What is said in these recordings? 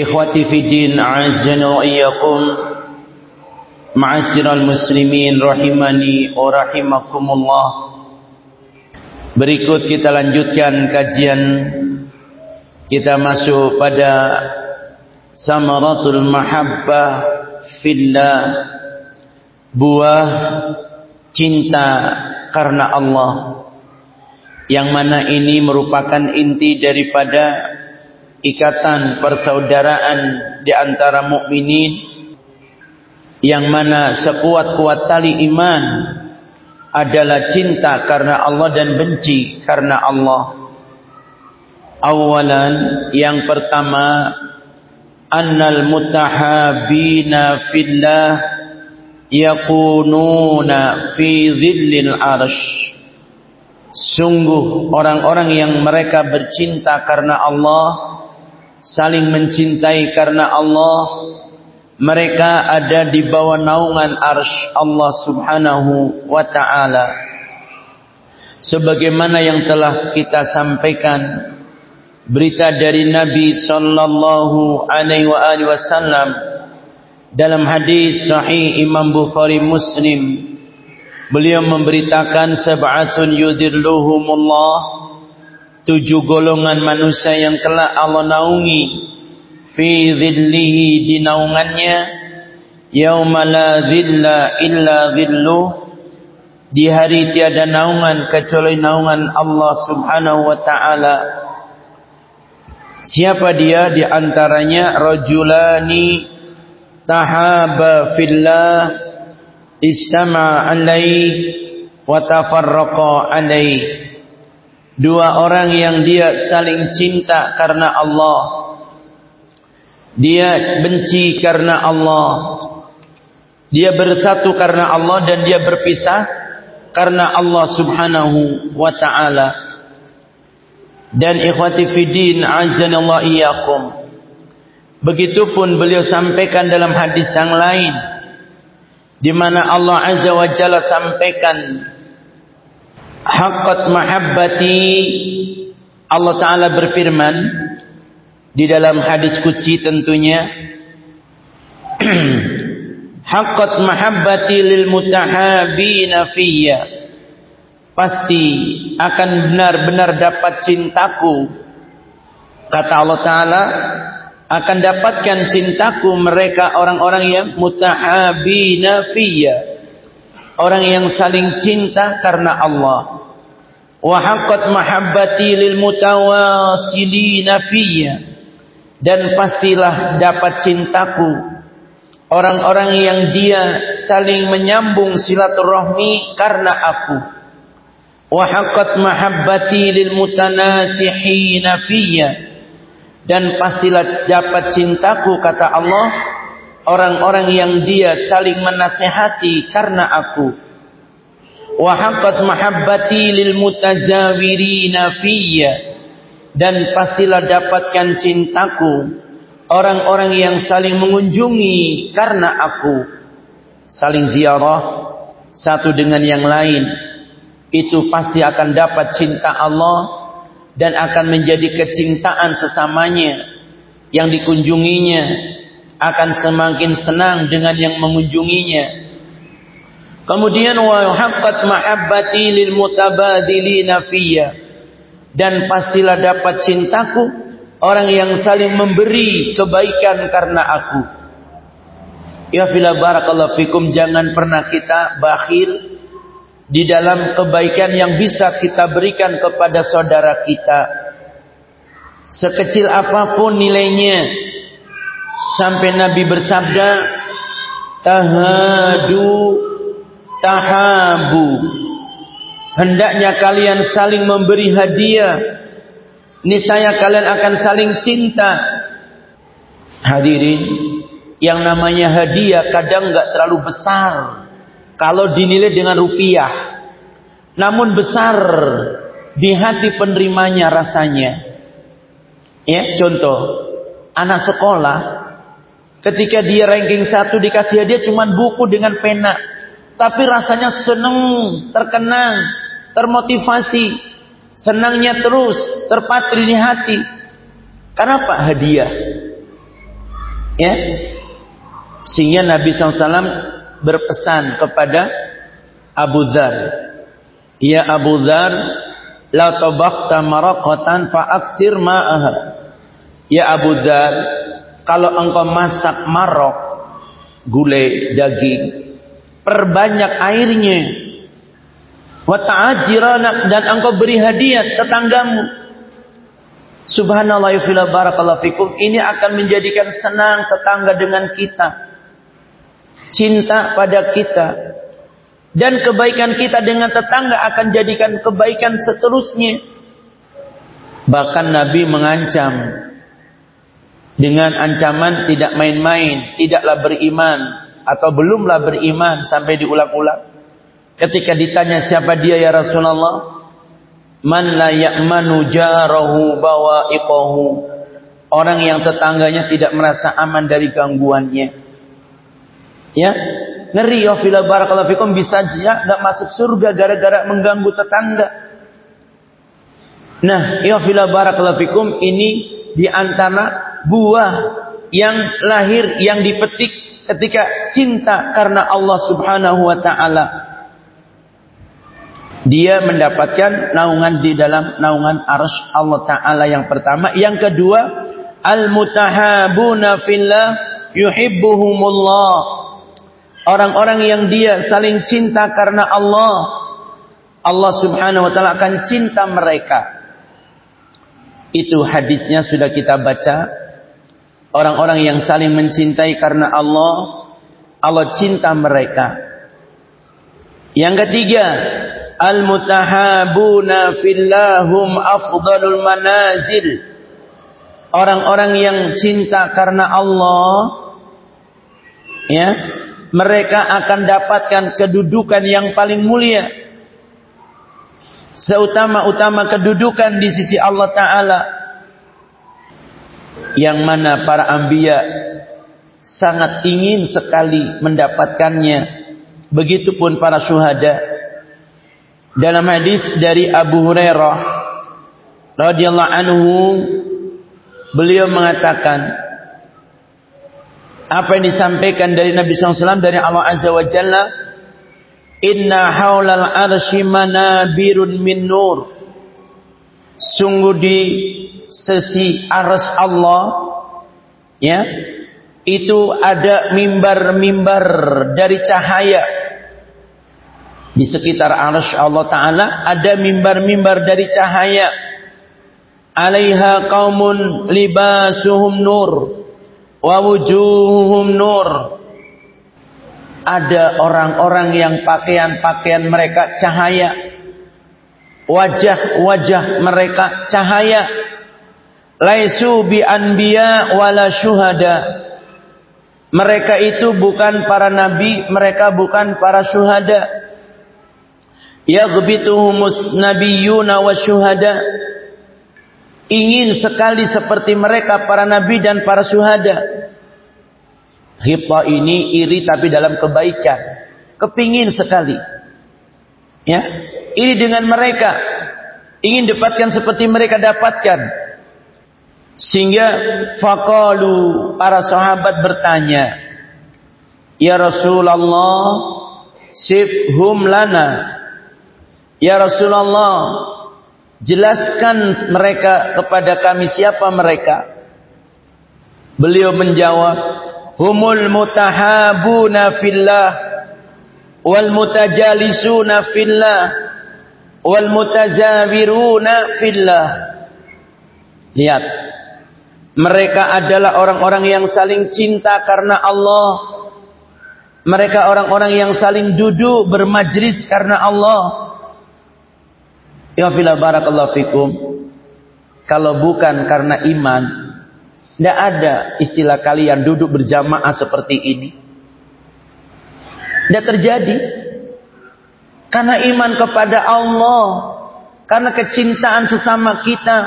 Ikhwati fi din a'azzani wa iyyakum. Ma'asyiral muslimin rahimani wa rahimakumullah. Berikut kita lanjutkan kajian Kita masuk pada Samaratul mahabbah fillah. Buah cinta karena Allah. Yang mana ini merupakan inti daripada ikatan persaudaraan di antara mukminin yang mana sekuat-kuat tali iman adalah cinta karena Allah dan benci karena Allah. Awalan yang pertama annal mutahabina fillah yakununa fi dhillil arsh Sungguh orang-orang yang mereka bercinta karena Allah saling mencintai karena Allah mereka ada di bawah naungan arsy Allah Subhanahu wa taala. Sebagaimana yang telah kita sampaikan berita dari Nabi sallallahu alaihi wasallam dalam hadis sahih Imam Bukhari Muslim beliau memberitakan sab'atun yudhilluhumullah tujuh golongan manusia yang kelak Allah naungi. Fi dhillihi di naungannya yauma la dhilla illa dhillu. Di hari tiada naungan kecuali naungan Allah Subhanahu wa taala. Siapa dia? Di antaranya rajulani tahaba fillah istama alaihi wa tafarraqa alaihi Dua orang yang dia saling cinta karena Allah. Dia benci karena Allah. Dia bersatu karena Allah dan dia berpisah karena Allah Subhanahu wa taala. Dan ikhwati fiddin azanallahu iyyakum. Begitupun beliau sampaikan dalam hadis yang lain di mana Allah Azza wa Jalla sampaikan haqqat mahabbati. Allah taala berfirman di dalam hadis qudsi tentunya. Haqqat mahabbati lil mutahabina fiyya. Pasti akan benar-benar dapat cintaku. Kata Allah taala akan dapatkan cintaku mereka orang-orang yang mutahabina fiyya. Orang yang saling cinta karena Allah haqqat mahabbati lil mutawasilina fiyya dan pastilah dapat cintaku. Orang-orang yang dia saling menyambung silaturahmi karena aku. wa haqqat mahabbati lil mutanasihina fiyya dan pastilah dapat cintaku kata Allah orang-orang yang dia saling menasehati karena aku wa haqqat mahabbati lil mutazawirina fiyya. Dan pastilah dapatkan cintaku orang-orang yang saling mengunjungi karena aku. Saling ziarah satu dengan yang lain. Itu pasti akan dapat cinta Allah dan akan menjadi kecintaan sesamanya yang dikunjunginya. Akan semakin senang dengan yang mengunjunginya. Kemudian wa haqqat mahabbati lil mutabadilina fiyya dan pastilah dapat cintaku orang yang saling memberi kebaikan karena aku. Ya fila barakallahu fikum jangan pernah kita bakhil di dalam kebaikan yang bisa kita berikan kepada saudara kita. Sekecil apa pun nilainya. Sampai Nabi bersabda, tahadu tahabu. Hendaknya kalian saling memberi hadiah. Niscaya kalian akan saling cinta. Hadirin, yang namanya hadiah kadang nggak terlalu besar kalau dinilai dengan rupiah. Namun besar di hati penerimanya rasanya. Ya, contoh, anak sekolah ketika dia ranking satu dikasih hadiah cuma buku dengan pena. Tapi rasanya seneng, terkenang, termotivasi, senangnya terus, terpatri di hati. Karena apa? Hadiah. Ya, sehingga Nabi SAW berpesan kepada Abu Dhar. Ya Abu Dhar, la tabaqta maraqatan fa'aksir ma'aha. Ya Abu Dhar, kalau engkau masak marok, gulai, daging, perbanyak airnya. Wa ta'ajiranak dan engkau beri hadiah tetanggamu. Subhanallah ya barakallahu fikum. Ini akan menjadikan senang tetangga dengan kita cinta pada kita dan kebaikan kita dengan tetangga akan jadikan kebaikan seterusnya bahkan Nabi mengancam dengan ancaman tidak main-main tidaklah beriman atau belumlah beriman sampai diulang-ulang? Ketika ditanya siapa dia ya Rasulullah? Man la ya'manu jarahu bawa'iqahu. Orang yang tetangganya tidak merasa aman dari gangguannya. Ya, ngeri ya fila barakallahu fikum. Bisa ya enggak masuk surga gara-gara mengganggu tetangga. Nah, ya fila barakallahu fikum ini di antara buah yang lahir yang dipetik ketika cinta karena Allah Subhanahu wa taala. Dia mendapatkan naungan di dalam naungan arsy Allah taala yang pertama, yang kedua al-mutahabuna fillah yuhibbuhumullah Orang-orang yang dia saling cinta karena Allah. Allah subhanahu wa ta'ala akan cinta mereka. Itu hadisnya sudah kita baca. Orang-orang yang saling mencintai karena Allah. Allah cinta mereka. Yang ketiga. Al-mutahabuna fillahum afdalul manazil. Orang-orang yang cinta karena Allah. Ya mereka akan dapatkan kedudukan yang paling mulia. Seutama-utama kedudukan di sisi Allah Ta'ala. Yang mana para ambia sangat ingin sekali mendapatkannya. Begitupun para syuhada. Dalam hadis dari Abu Hurairah radhiyallahu anhu beliau mengatakan apa yang disampaikan dari Nabi SAW dari Allah Azza wa Jalla Inna haulal arsy manabirun min nur Sungguh di sisi ars Allah ya itu ada mimbar-mimbar dari cahaya. Di sekitar arsy Allah taala ada mimbar-mimbar dari cahaya. Alaiha qaumun libasuhum nur wa wujuhum nur. Ada orang-orang yang pakaian-pakaian mereka cahaya wajah-wajah mereka cahaya laisu bi anbiya wala syuhada mereka itu bukan para nabi mereka bukan para syuhada yaghbituhumus nabiyyuna wasyuhada ingin sekali seperti mereka para nabi dan para syuhada. Hipa ini iri tapi dalam kebaikan. Kepingin sekali. Ya, ini dengan mereka ingin dapatkan seperti mereka dapatkan. Sehingga faqalu para sahabat bertanya, "Ya Rasulullah, sifhum lana." Ya Rasulullah, Jelaskan mereka kepada kami siapa mereka. Beliau menjawab, humul mutahabuna fillah wal mutajalisuna fillah. Wal mutazawiruna fillah. Lihat. Mereka adalah orang-orang yang saling cinta karena Allah. Mereka orang-orang yang saling duduk bermajlis karena Allah. Ya barakallahu fikum. Kalau bukan karena iman tidak ada istilah kalian duduk berjamaah seperti ini tidak terjadi karena iman kepada Allah. Karena kecintaan sesama kita.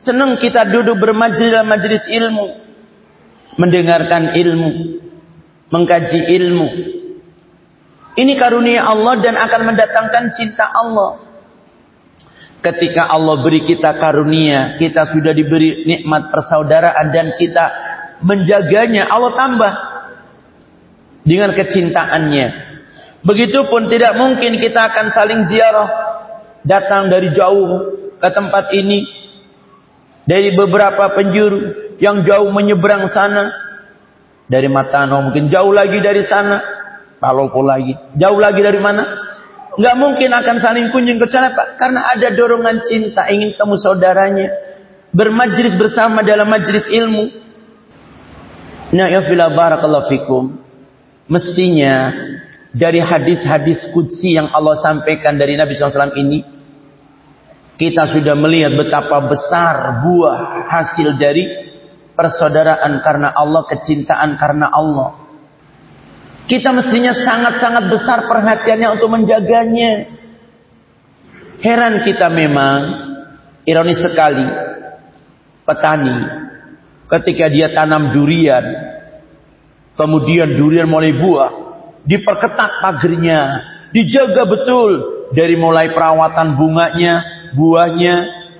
Senang kita duduk bermajlis dalam majlis ilmu. Mendengarkan ilmu. Mengkaji ilmu. Ini karunia Allah dan akan mendatangkan cinta Allah. Ketika Allah beri kita karunia, kita sudah diberi nikmat persaudaraan dan kita menjaganya, Allah tambah dengan kecintaannya. Begitupun tidak mungkin kita akan saling ziarah. Datang dari jauh ke tempat ini. Dari beberapa penjuru yang jauh menyeberang sana. Dari Matano mungkin jauh lagi dari sana. Palopo lagi. Jauh lagi dari mana? Enggak mungkin akan saling kunjung ke sana Pak. Karena ada dorongan cinta ingin temu saudaranya. Bermajlis bersama dalam majlis ilmu. Nah ya barakallahu fikum. Mestinya dari hadis-hadis kudsi yang Allah sampaikan dari Nabi SAW ini, kita sudah melihat betapa besar buah hasil dari persaudaraan karena Allah, kecintaan karena Allah. Kita mestinya sangat-sangat besar perhatiannya untuk menjaganya. Heran kita memang, ironis sekali, petani ketika dia tanam durian, kemudian durian mulai buah, diperketat pagernya, dijaga betul dari mulai perawatan bunganya, buahnya,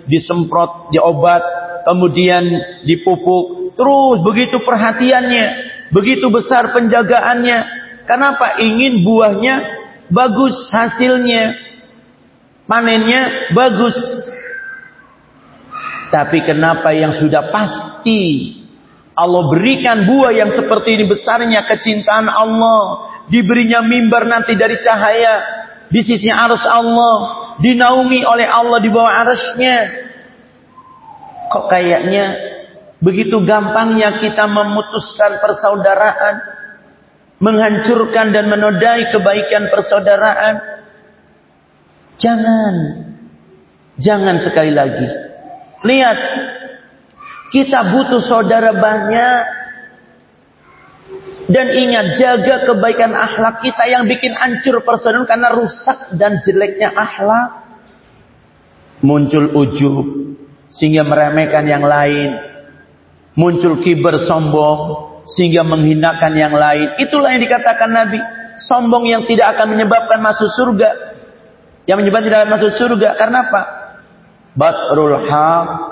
disemprot, diobat, kemudian dipupuk, terus begitu perhatiannya, begitu besar penjagaannya. Kenapa? Ingin buahnya bagus hasilnya, panennya bagus. Tapi kenapa yang sudah pasti Allah berikan buah yang seperti ini besarnya kecintaan Allah diberinya mimbar nanti dari cahaya di sisi arus Allah, dinaungi oleh Allah di bawah arusnya. Kok kayaknya begitu gampangnya kita memutuskan persaudaraan, menghancurkan dan menodai kebaikan persaudaraan? Jangan. Jangan sekali lagi. Lihat, kita butuh saudara banyak dan ingat, jaga kebaikan akhlak kita yang bikin hancur persaudaraan karena rusak dan jeleknya akhlak. Muncul ujub sehingga meremehkan yang lain. Muncul kiber sombong sehingga menghinakan yang lain. Itulah yang dikatakan Nabi. Sombong yang tidak akan menyebabkan masuk surga. Yang menyebabkan tidak masuk surga. Karena apa? Batrul haq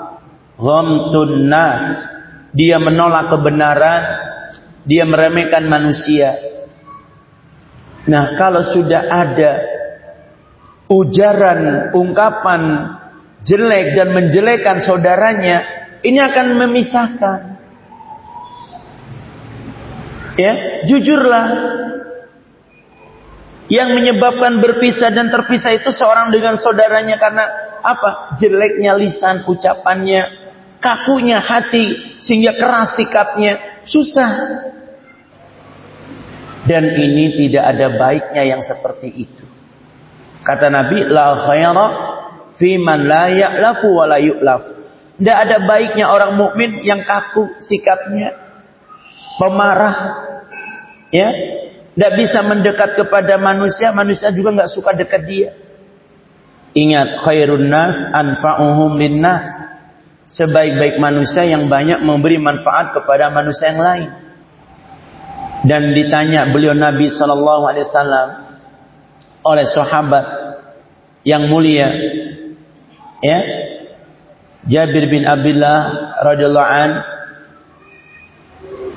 ghamtun nas. Dia menolak kebenaran dia meremehkan manusia. Nah, kalau sudah ada ujaran, ungkapan jelek dan menjelekan saudaranya, ini akan memisahkan. Ya, jujurlah. Yang menyebabkan berpisah dan terpisah itu seorang dengan saudaranya karena apa? Jeleknya lisan ucapannya, kakunya hati sehingga keras sikapnya. Susah. Dan ini tidak ada baiknya yang seperti itu. Kata Nabi, la khaira fi man la ya'lafu wa la yu'laf. Tidak ada baiknya orang mukmin yang kaku sikapnya, pemarah, ya, tidak bisa mendekat kepada manusia, manusia juga nggak suka dekat dia. Ingat, khairun nas anfa'uhum linnas sebaik-baik manusia yang banyak memberi manfaat kepada manusia yang lain. Dan ditanya beliau Nabi Shallallahu Alaihi Wasallam oleh sahabat yang mulia, ya Jabir bin Abdullah radhiyallahu an.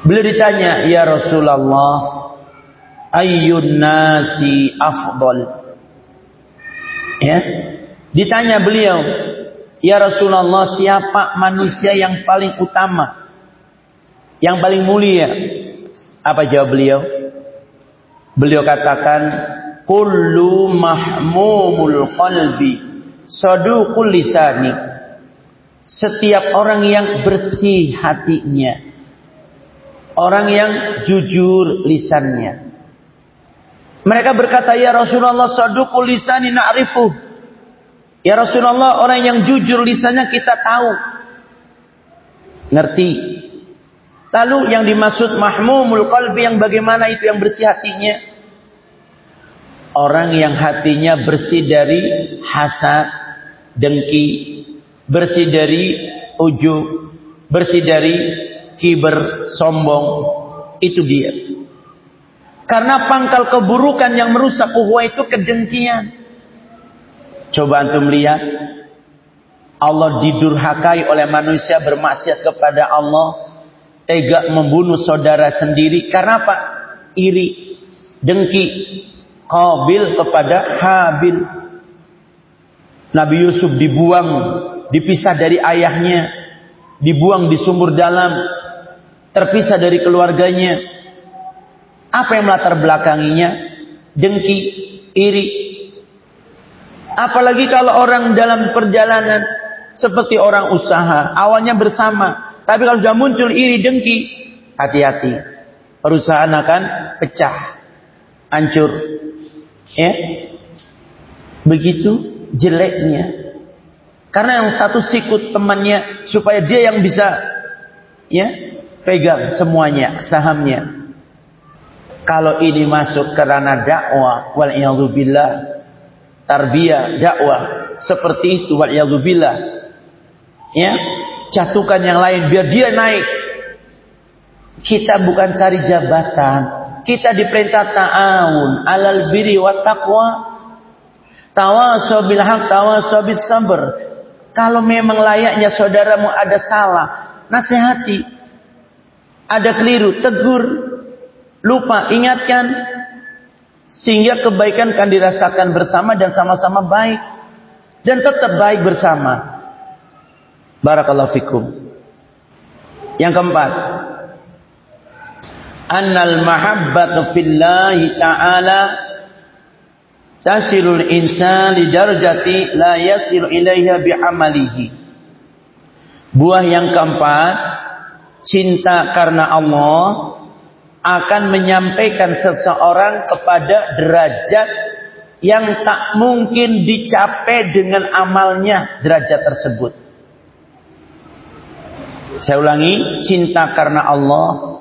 Beliau ditanya, ya Rasulullah, ayyun nasi afdal. Ya, ditanya beliau, Ya Rasulullah, siapa manusia yang paling utama? Yang paling mulia? Apa jawab beliau? Beliau katakan, Kullu mahmumul qalbi saduqul lisani. Setiap orang yang bersih hatinya. Orang yang jujur lisannya. Mereka berkata, Ya Rasulullah saduqul lisani na'rifu. Ya Rasulullah orang yang jujur lisannya kita tahu. Ngerti. Lalu yang dimaksud mahmumul qalbi yang bagaimana itu yang bersih hatinya? Orang yang hatinya bersih dari hasad, dengki, bersih dari ujub, bersih dari kiber, sombong. Itu dia. Karena pangkal keburukan yang merusak uhwa itu kedengkian. Coba antum lihat. Allah didurhakai oleh manusia bermaksiat kepada Allah tega membunuh saudara sendiri karena apa? Iri, dengki, Qabil kepada Habil. Nabi Yusuf dibuang, dipisah dari ayahnya, dibuang di sumur dalam, terpisah dari keluarganya. Apa yang melatar belakanginya? Dengki, iri. Apalagi kalau orang dalam perjalanan seperti orang usaha, awalnya bersama, tapi kalau sudah muncul iri dengki, hati-hati. Perusahaan akan pecah, hancur. Ya. Begitu jeleknya. Karena yang satu sikut temannya supaya dia yang bisa ya pegang semuanya sahamnya. Kalau ini masuk kerana dakwah wal billah tarbiyah dakwah seperti itu wal billah ya jatuhkan yang lain biar dia naik. Kita bukan cari jabatan. Kita diperintah ta'awun alal biri wa taqwa. Tawasaw bil haq, tawasaw bis. Kalau memang layaknya saudaramu ada salah, nasihati. Ada keliru, tegur. Lupa, ingatkan. Sehingga kebaikan akan dirasakan bersama dan sama-sama baik. Dan tetap baik bersama. Barakallahu fikum. Yang keempat, annal mahabbatu fillahi ta'ala tasirul insan li darjati la yasiru ilaiha bi'amalihi. Buah yang keempat, cinta karena Allah akan menyampaikan seseorang kepada derajat yang tak mungkin dicapai dengan amalnya derajat tersebut. Saya ulangi, cinta karena Allah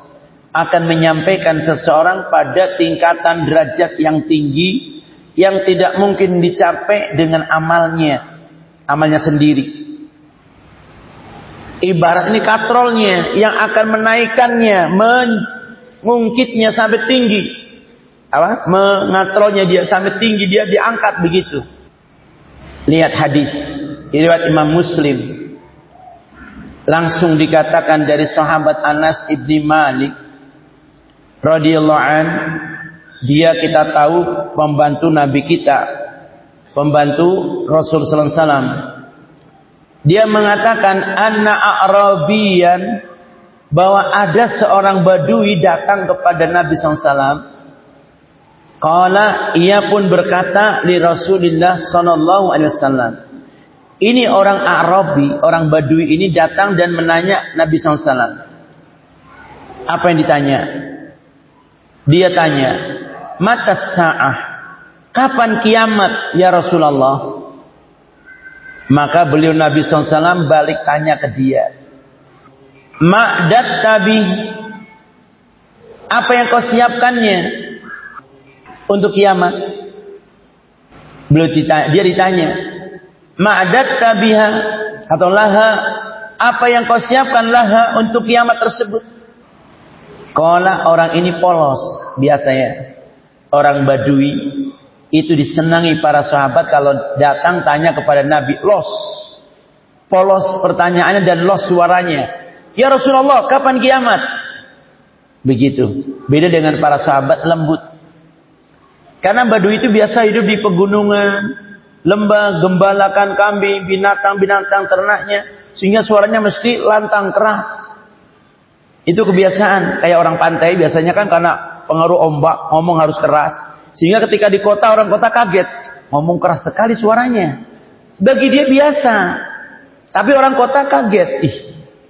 akan menyampaikan seseorang pada tingkatan derajat yang tinggi yang tidak mungkin dicapai dengan amalnya, amalnya sendiri. Ibarat ini katrolnya yang akan menaikkannya, mengungkitnya sampai tinggi. Apa? Mengatrolnya dia sampai tinggi, dia diangkat begitu. Lihat hadis riwayat Imam Muslim langsung dikatakan dari sahabat Anas ibni Malik radhiyallahu an dia kita tahu pembantu Nabi kita pembantu Rasul sallallahu alaihi wasallam dia mengatakan anna a'rabiyan bahwa ada seorang badui datang kepada Nabi SAW. Kala ia pun berkata di Rasulullah Sallallahu Alaihi Wasallam, ini orang Arabi, orang Badui ini datang dan menanya Nabi SAW. Apa yang ditanya? Dia tanya, Mata sa'ah, kapan kiamat ya Rasulullah? Maka beliau Nabi SAW balik tanya ke dia. Ma'dat tabi, apa yang kau siapkannya untuk kiamat? Beliau ditanya, dia ditanya, Ma'adat tabiha atau laha apa yang kau siapkan laha untuk kiamat tersebut. Kala orang ini polos biasanya. Orang badui itu disenangi para sahabat kalau datang tanya kepada Nabi los. Polos pertanyaannya dan los suaranya. Ya Rasulullah, kapan kiamat? Begitu. Beda dengan para sahabat lembut. Karena badui itu biasa hidup di pegunungan, lembah, gembalakan kambing, binatang-binatang ternaknya, sehingga suaranya mesti lantang keras. Itu kebiasaan. Kayak orang pantai biasanya kan karena pengaruh ombak ngomong harus keras. Sehingga ketika di kota orang kota kaget. Ngomong keras sekali suaranya. Bagi dia biasa. Tapi orang kota kaget. Ih,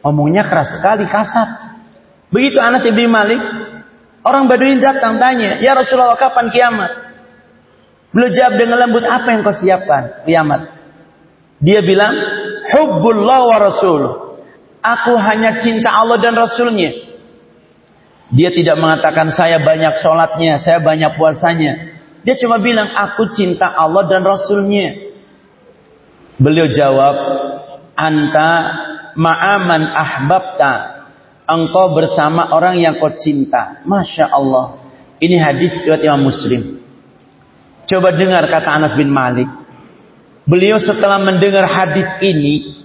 ngomongnya keras sekali, kasar. Begitu Anas ibn Malik. Orang Baduin datang tanya. Ya Rasulullah kapan kiamat? Beliau jawab dengan lembut. Apa yang kau siapkan? Kiamat. Dia bilang. Hubbullah wa rasuluh. Aku hanya cinta Allah dan Rasulnya. Dia tidak mengatakan saya banyak sholatnya, saya banyak puasanya. Dia cuma bilang aku cinta Allah dan Rasulnya. Beliau jawab, anta ma'aman ahbabta. Engkau bersama orang yang kau cinta. Masya Allah. Ini hadis riwayat Imam Muslim. Coba dengar kata Anas bin Malik. Beliau setelah mendengar hadis ini,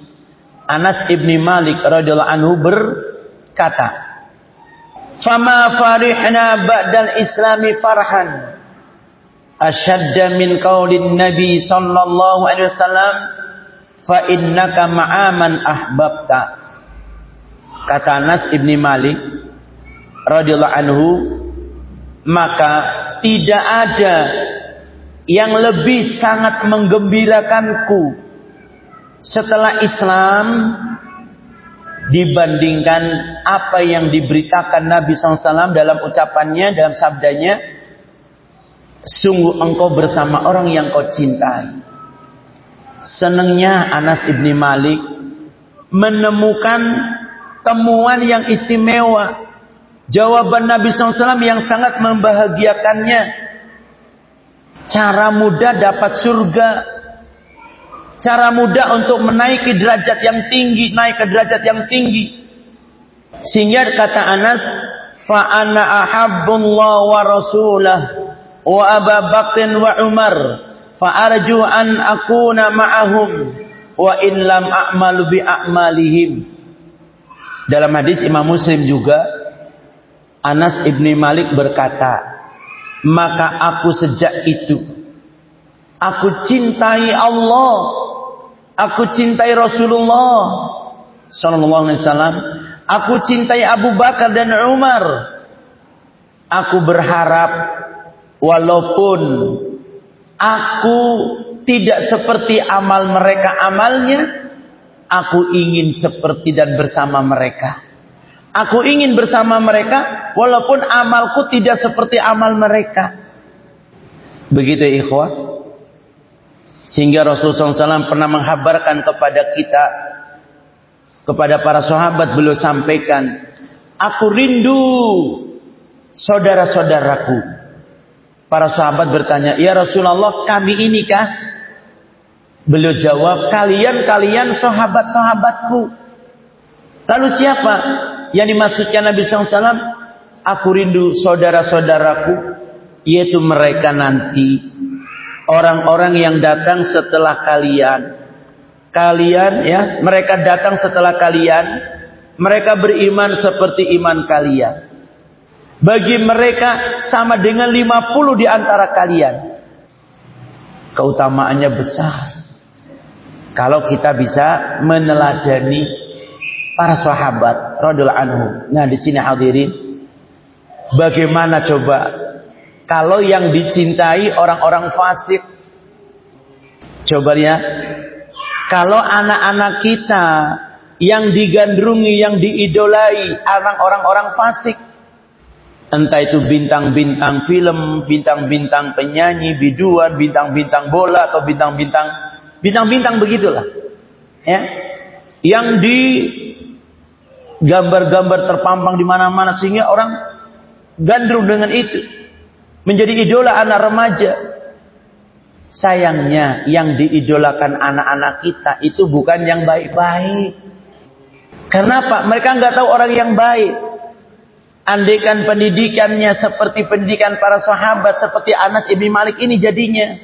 Anas ibni Malik radhiyallahu anhu berkata, "Fama farihna ba'dal islami farhan ashadda min qaulin nabi sallallahu alaihi wasallam fa innaka ma'aman ahbabta." Kata Anas ibni Malik radhiyallahu anhu, maka tidak ada yang lebih sangat menggembirakanku setelah Islam dibandingkan apa yang diberitakan Nabi SAW dalam ucapannya, dalam sabdanya, sungguh engkau bersama orang yang kau cintai. Senangnya Anas ibni Malik menemukan temuan yang istimewa. Jawaban Nabi SAW yang sangat membahagiakannya. Cara mudah dapat surga Cara mudah untuk menaiki derajat yang tinggi, naik ke derajat yang tinggi. Sehingga kata Anas, fa ana ahabbullah wa rasulah wa Abu Bakr wa Umar fa arju an akuna ma'ahum wa in lam a'malu bi a'malihim. Dalam hadis Imam Muslim juga Anas ibni Malik berkata, maka aku sejak itu aku cintai Allah Aku cintai Rasulullah sallallahu alaihi wasallam. Aku cintai Abu Bakar dan Umar. Aku berharap walaupun aku tidak seperti amal mereka amalnya, aku ingin seperti dan bersama mereka. Aku ingin bersama mereka walaupun amalku tidak seperti amal mereka. Begitu ikhwah. Sehingga Rasulullah SAW pernah menghabarkan kepada kita, kepada para sahabat beliau sampaikan, aku rindu saudara-saudaraku. Para sahabat bertanya, ya Rasulullah kami inikah? Beliau jawab, kalian-kalian sahabat-sahabatku. Lalu siapa yang dimaksudkan Nabi SAW? Aku rindu saudara-saudaraku, yaitu mereka nanti orang-orang yang datang setelah kalian. Kalian ya, mereka datang setelah kalian, mereka beriman seperti iman kalian. Bagi mereka sama dengan 50 di antara kalian. Keutamaannya besar. Kalau kita bisa meneladani para sahabat radhiyallahu anhu. Nah, di sini hadirin bagaimana coba kalau yang dicintai orang-orang fasik. Coba ya. Kalau anak-anak kita yang digandrungi, yang diidolai orang-orang fasik. Entah itu bintang-bintang film, bintang-bintang penyanyi, biduan, bintang-bintang bola atau bintang-bintang bintang-bintang begitulah. Ya. Yang di gambar-gambar terpampang di mana-mana sehingga orang gandrung dengan itu menjadi idola anak remaja. Sayangnya yang diidolakan anak-anak kita itu bukan yang baik-baik. Kenapa? Mereka nggak tahu orang yang baik. Andaikan pendidikannya seperti pendidikan para sahabat seperti Anas ibn Malik ini jadinya.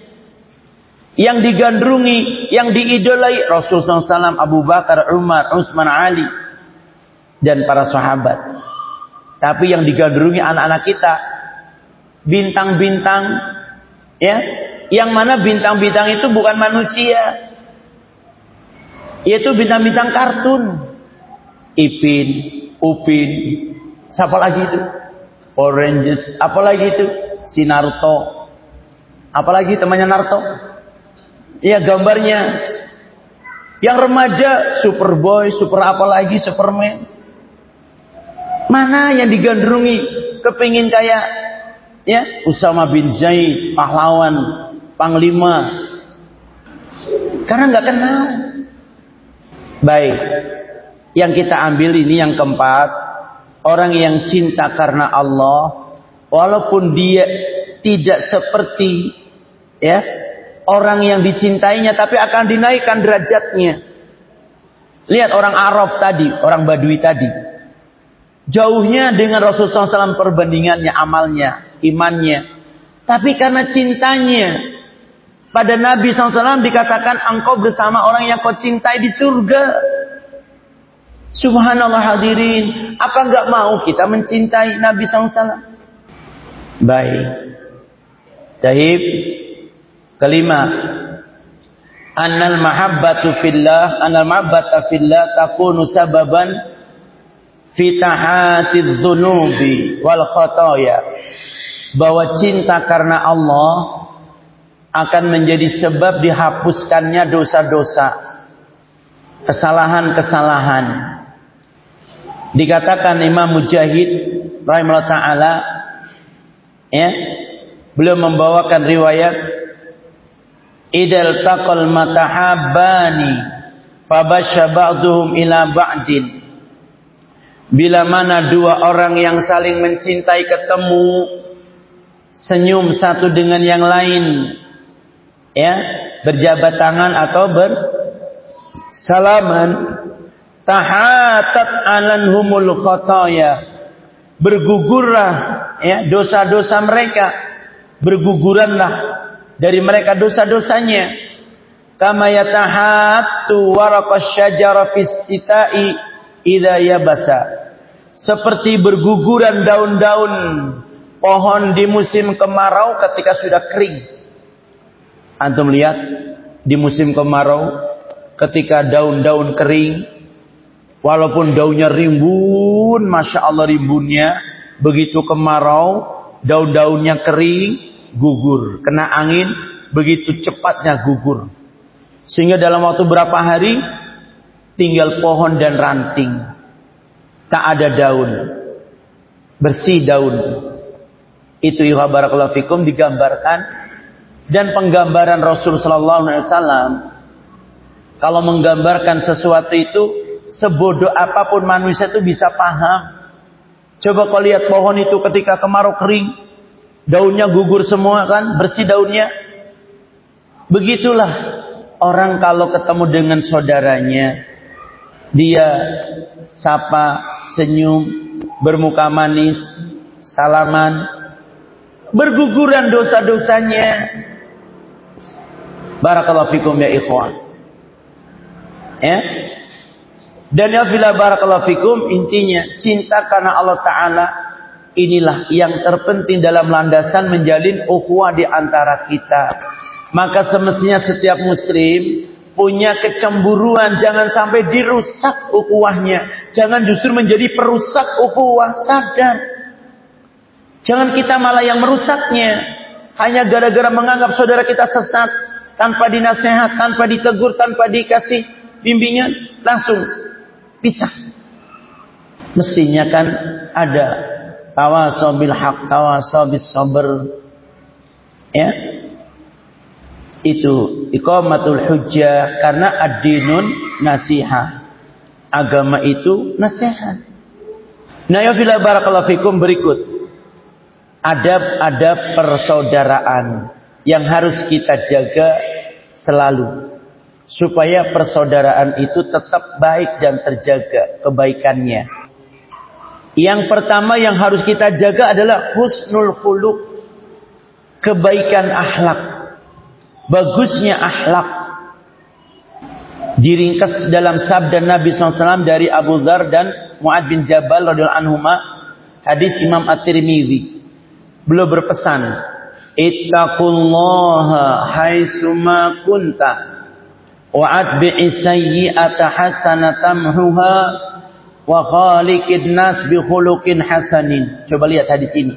Yang digandrungi, yang diidolai Rasulullah SAW, Abu Bakar, Umar, Utsman, Ali dan para sahabat. Tapi yang digandrungi anak-anak kita bintang-bintang ya yang mana bintang-bintang itu bukan manusia yaitu bintang-bintang kartun Ipin, Upin, Siapa lagi itu? Oranges. Apa lagi itu? Si Naruto. Apalagi temannya Naruto? Iya gambarnya. Yang remaja Superboy, super apa lagi, Superman. Mana yang digandrungi kepingin kayak ya Usama bin Zaid, pahlawan, panglima. Karena nggak kenal. Baik. Yang kita ambil ini yang keempat, orang yang cinta karena Allah, walaupun dia tidak seperti ya orang yang dicintainya, tapi akan dinaikkan derajatnya. Lihat orang Arab tadi, orang Badui tadi. Jauhnya dengan Rasulullah SAW perbandingannya, amalnya, imannya. Tapi karena cintanya pada Nabi SAW dikatakan engkau bersama orang yang kau cintai di surga. Subhanallah hadirin. Apa enggak mau kita mencintai Nabi SAW? Baik. Taib. Kelima. Annal mahabbatu fillah. Annal mahabbata fillah takunu sababan fitahatid dhunubi wal khataya. Bahwa cinta karena Allah akan menjadi sebab dihapuskannya dosa-dosa, kesalahan-kesalahan. Dikatakan Imam Mujahid rahimahullah taala ya, beliau membawakan riwayat idal taqal matahabbani fabasha ba'duhum ila ba'din. Bila mana dua orang yang saling mencintai ketemu senyum satu dengan yang lain ya berjabat tangan atau bersalaman tahatat alanhumul khataya bergugurlah ya dosa-dosa mereka. Berguguranlah dari mereka dosa-dosanya. Kama yatahattu waraqas syajara fis sitai idza yabasa. Seperti berguguran daun-daun pohon di musim kemarau ketika sudah kering. Antum lihat di musim kemarau ketika daun-daun kering walaupun daunnya rimbun, Masya Allah rimbunnya begitu kemarau daun-daunnya kering gugur, kena angin begitu cepatnya gugur. Sehingga dalam waktu berapa hari tinggal pohon dan ranting. Tak ada daun. Bersih daun. Itu ya barakallahu fikum digambarkan dan penggambaran Rasul Sallallahu Alaihi Wasallam kalau menggambarkan sesuatu itu sebodoh apa pun manusia itu bisa paham. Coba kau lihat pohon itu ketika kemarau kering, daunnya gugur semua kan, bersih daunnya. Begitulah orang kalau ketemu dengan saudaranya, dia sapa, senyum, bermuka manis, salaman, berguguran dosa-dosanya, Barakallahu fikum ya ikhwan. Ya. Dan ya fila barakallahu fikum intinya cinta karena Allah Ta'ala inilah yang terpenting dalam landasan menjalin ukhuwah di antara kita. Maka semestinya setiap muslim punya kecemburuan jangan sampai dirusak ukhuwahnya. Jangan justru menjadi perusak ukhuwah, sadar. Jangan kita malah yang merusaknya. Hanya gara-gara menganggap saudara kita sesat tanpa dinasehat, tanpa ditegur, tanpa dikasih bimbingan, langsung pisah. Mestinya kan ada tawasobil hak, tawasobil sabar. Ya. Itu iqamatul hujjah karena ad-dinun nasihah. Agama itu nasihat. Nah ya barakallahu fikum berikut. Adab-adab persaudaraan yang harus kita jaga selalu supaya persaudaraan itu tetap baik dan terjaga kebaikannya. Yang pertama yang harus kita jaga adalah husnul khuluq. Kebaikan akhlak. Bagusnya akhlak. Diringkas dalam sabda Nabi SAW dari Abu Dhar dan Mu'ad bin Jabal radhiyallahu anhuma hadis Imam At-Tirmidzi. Beliau berpesan, Ittaqullaha haitsuma kunta wa atbi'i sayyi'ata hasanatan muha wa khaliqin nas bi khuluqin hasanin. Coba lihat hadis ini.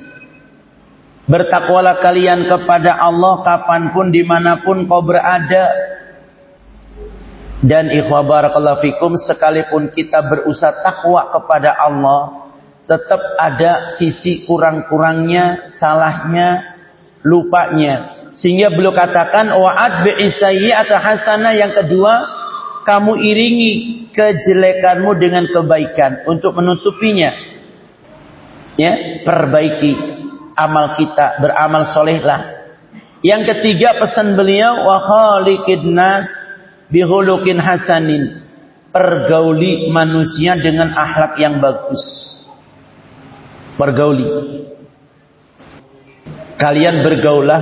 Bertakwalah kalian kepada Allah kapan pun di mana pun kau berada. Dan ikhwah barakallahu fikum sekalipun kita berusaha takwa kepada Allah. Tetap ada sisi kurang-kurangnya, salahnya, lupanya. Sehingga beliau katakan wa'ad bi'isayyi atau hasanah yang kedua. Kamu iringi kejelekanmu dengan kebaikan untuk menutupinya. Ya, perbaiki amal kita, beramal solehlah. Yang ketiga pesan beliau wa khaliqin nas bihulukin hasanin. Pergauli manusia dengan akhlak yang bagus. Pergauli. Kalian bergaulah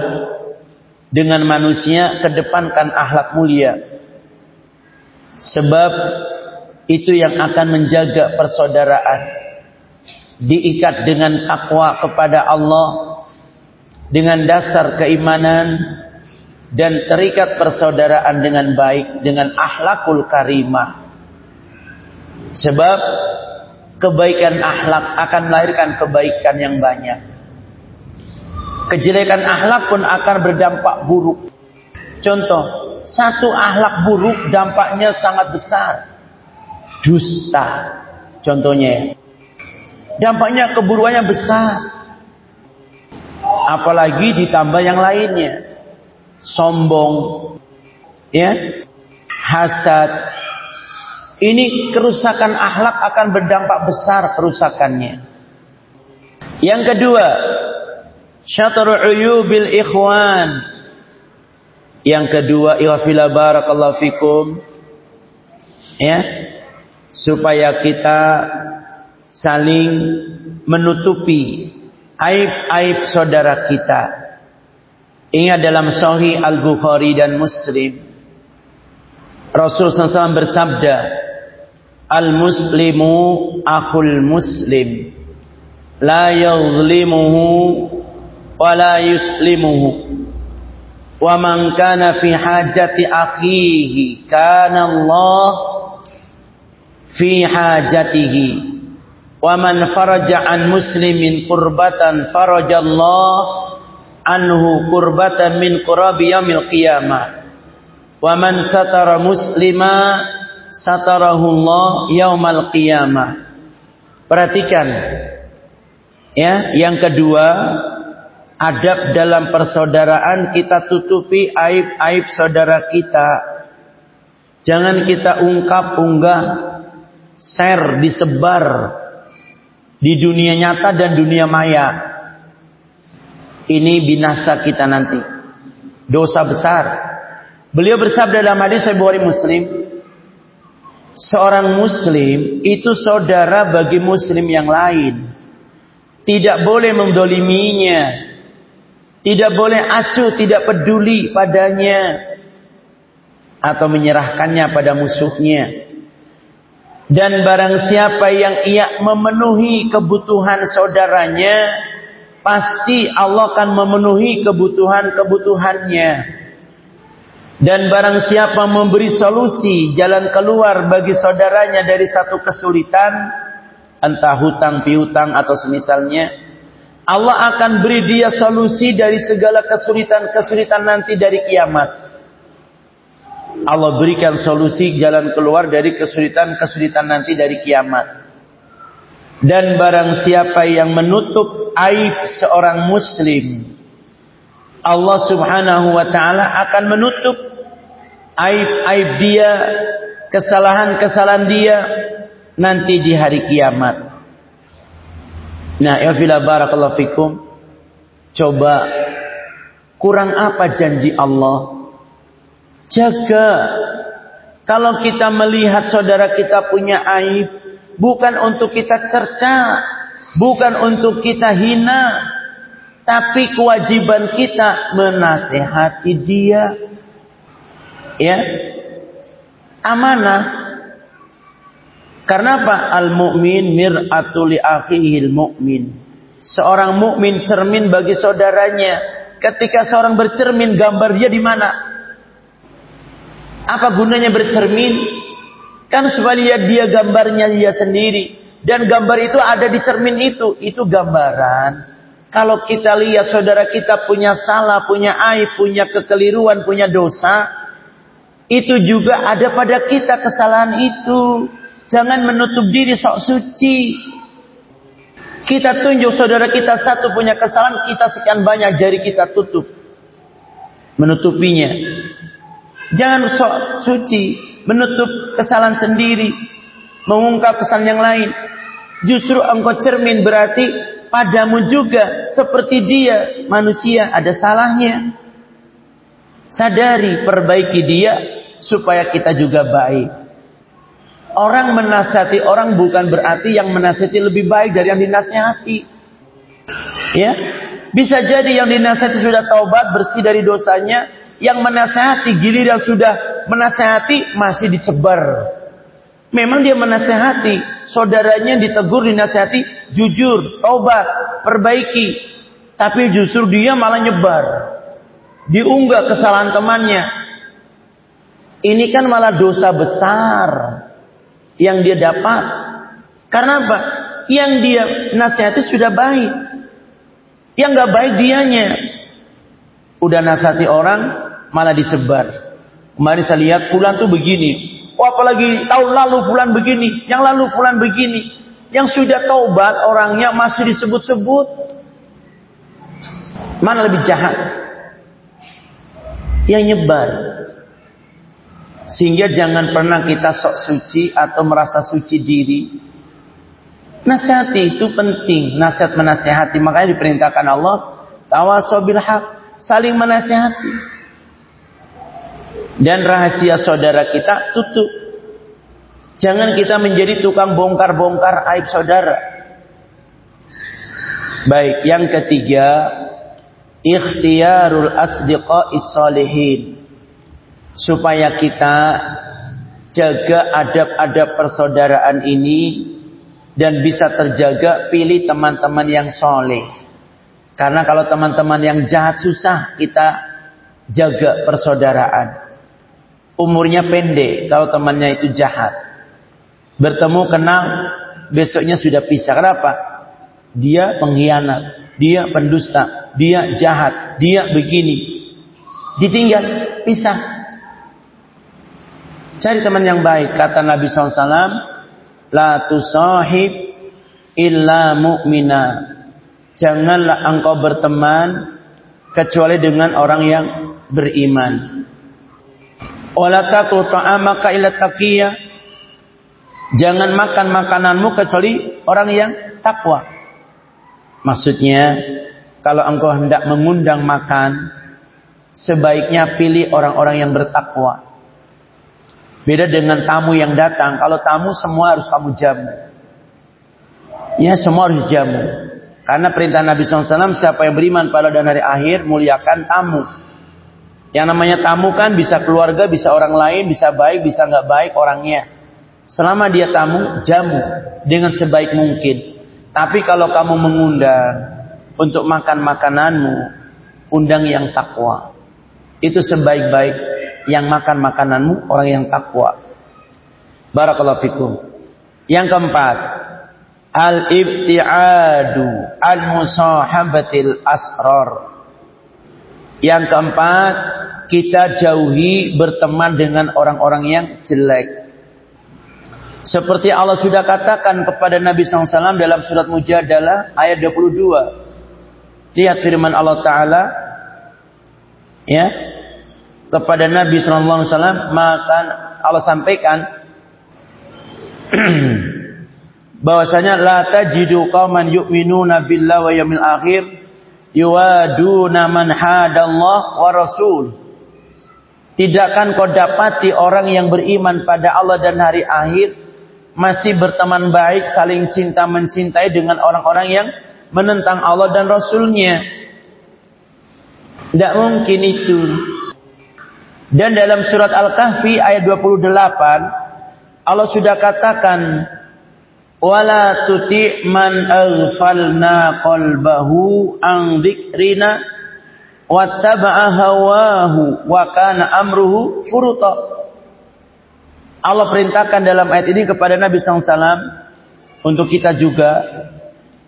dengan manusia kedepankan akhlak mulia. Sebab itu yang akan menjaga persaudaraan. Diikat dengan takwa kepada Allah dengan dasar keimanan dan terikat persaudaraan dengan baik dengan akhlakul karimah. Sebab kebaikan akhlak akan melahirkan kebaikan yang banyak kejelekan akhlak pun akan berdampak buruk contoh satu akhlak buruk dampaknya sangat besar dusta contohnya Dampaknya keburuannya besar. Apalagi ditambah yang lainnya. Sombong. Ya. Hasad. Ini kerusakan akhlak akan berdampak besar kerusakannya. Yang kedua, syatru uyubil ikhwan. Yang kedua, iwafila barakallahu fikum. Ya. Supaya kita saling menutupi aib-aib saudara kita. Ingat dalam Sahih Al-Bukhari dan Muslim. Rasul SAW bersabda, Al-Muslimu akhul Muslim. La yuzlimuhu wa la yuslimuhu. Wa man kana fi hajati akhihi kana Allah fi hajatihi. Wa man faraja an muslimin kurbatan farajallah anhu kurbatan min qurabi yaumil qiyamah. Wa man satara muslima satarahullah yaumal qiyamah. Perhatikan ya yang kedua adab dalam persaudaraan kita tutupi aib-aib saudara kita jangan kita ungkap unggah share disebar di dunia nyata dan dunia maya. Ini binasa kita nanti. Dosa besar. Beliau bersabda dalam hadis Bukhari Muslim, seorang muslim itu saudara bagi muslim yang lain. Tidak boleh mendoliminya. Tidak boleh acuh, tidak peduli padanya. Atau menyerahkannya pada musuhnya. Dan barang siapa yang ia memenuhi kebutuhan saudaranya, pasti Allah akan memenuhi kebutuhan-kebutuhannya. Dan barang siapa memberi solusi jalan keluar bagi saudaranya dari satu kesulitan, entah hutang piutang atau semisalnya, Allah akan beri dia solusi dari segala kesulitan-kesulitan nanti dari kiamat. Allah berikan solusi jalan keluar dari kesulitan-kesulitan nanti dari kiamat. Dan barang siapa yang menutup aib seorang muslim, Allah Subhanahu wa taala akan menutup aib-aib dia, kesalahan-kesalahan dia nanti di hari kiamat. Nah, ya fila barakallahu fikum. Coba kurang apa janji Allah Jaga. Kalau kita melihat saudara kita punya aib, bukan untuk kita cerca, bukan untuk kita hina, tapi kewajiban kita menasehati dia. Ya. Amanah. Karena apa? Al-mu'min mir'atul li akhihil mu'min. Seorang mukmin cermin bagi saudaranya. Ketika seorang bercermin, gambar dia di mana? Apa gunanya bercermin? Kan supaya lihat dia gambarnya dia sendiri. Dan gambar itu ada di cermin itu. Itu gambaran. Kalau kita lihat saudara kita punya salah, punya aib, punya kekeliruan, punya dosa. Itu juga ada pada kita kesalahan itu. Jangan menutup diri sok suci. Kita tunjuk saudara kita satu punya kesalahan, kita sekian banyak jari kita tutup. Menutupinya. Jangan sok suci, menutup kesalahan sendiri, mengungkap kesalahan yang lain. Justru engkau cermin berarti padamu juga seperti dia manusia ada salahnya. Sadari, perbaiki dia supaya kita juga baik. Orang menasihati orang bukan berarti yang menasihati lebih baik dari yang dinasihati. Ya, bisa jadi yang dinasihati sudah taubat bersih dari dosanya, yang menasihati giliran sudah menasihati masih dicebar. Memang dia menasihati, saudaranya ditegur dinasihati, jujur, taubat, perbaiki. Tapi justru dia malah nyebar. Diunggah kesalahan temannya. Ini kan malah dosa besar yang dia dapat. Karena apa? Yang dia nasihati sudah baik. Yang nggak baik dianya. Udah nasihati orang malah disebar. Kemarin saya lihat fulan tuh begini. Oh apalagi tahun lalu fulan begini, yang lalu fulan begini. Yang sudah taubat orangnya masih disebut-sebut. Mana lebih jahat? Yang nyebar. Sehingga jangan pernah kita sok suci atau merasa suci diri. Nasihati itu penting. Nasihat menasihati. Makanya diperintahkan Allah. Tawasobil haq. Saling menasihati. Dan rahasia saudara kita tutup. Jangan kita menjadi tukang bongkar-bongkar aib saudara. Baik, yang ketiga, ikhtiarul asdiqa'is salihin supaya kita jaga adab-adab persaudaraan ini dan bisa terjaga pilih teman-teman yang soleh. Karena kalau teman-teman yang jahat susah kita jaga persaudaraan. Umurnya pendek kalau temannya itu jahat. Bertemu kenal besoknya sudah pisah. Kenapa? Dia pengkhianat, dia pendusta, dia jahat, dia begini. Ditinggal, pisah. Cari teman yang baik. Kata Nabi SAW, La tusahib illa mu'mina. Janganlah engkau berteman kecuali dengan orang yang beriman. Wala takul ta'amaka illa taqiyah. Jangan makan makananmu kecuali orang yang takwa. Maksudnya, kalau engkau hendak mengundang makan, sebaiknya pilih orang-orang yang bertakwa. Beda dengan tamu yang datang. Kalau tamu semua harus kamu jamu. Ya semua harus jamu. Karena perintah Nabi SAW siapa yang beriman pada dan hari akhir muliakan tamu. Yang namanya tamu kan bisa keluarga, bisa orang lain, bisa baik, bisa nggak baik orangnya. Selama dia tamu, jamu dengan sebaik mungkin. Tapi kalau kamu mengundang untuk makan makananmu, undang yang takwa. Itu sebaik-baik yang makan makananmu orang yang takwa. Barakallahu fikum. Yang keempat, al-ibtiadu al-musahabatil asrar. Yang keempat, kita jauhi berteman dengan orang-orang yang jelek. Seperti Allah sudah katakan kepada Nabi SAW dalam surat Mujadalah ayat 22. Lihat firman Allah Ta'ala. Ya, kepada Nabi Sallallahu Alaihi Wasallam maka Allah sampaikan bahwasanya la tajidu qauman yu'minuna billahi wa yawmil akhir yuwaduna man hadallah wa rasul. Tidak akan kau dapati orang yang beriman pada Allah dan hari akhir masih berteman baik saling cinta mencintai dengan orang-orang yang menentang Allah dan Rasulnya? Tidak mungkin itu dan dalam surat Al-Kahfi ayat 28 Allah sudah katakan wala tuti man aghfalna qalbahu an dzikrina wattaba'a hawahu wa kana amruhu furuta. Allah perintahkan dalam ayat ini kepada Nabi SAW untuk kita juga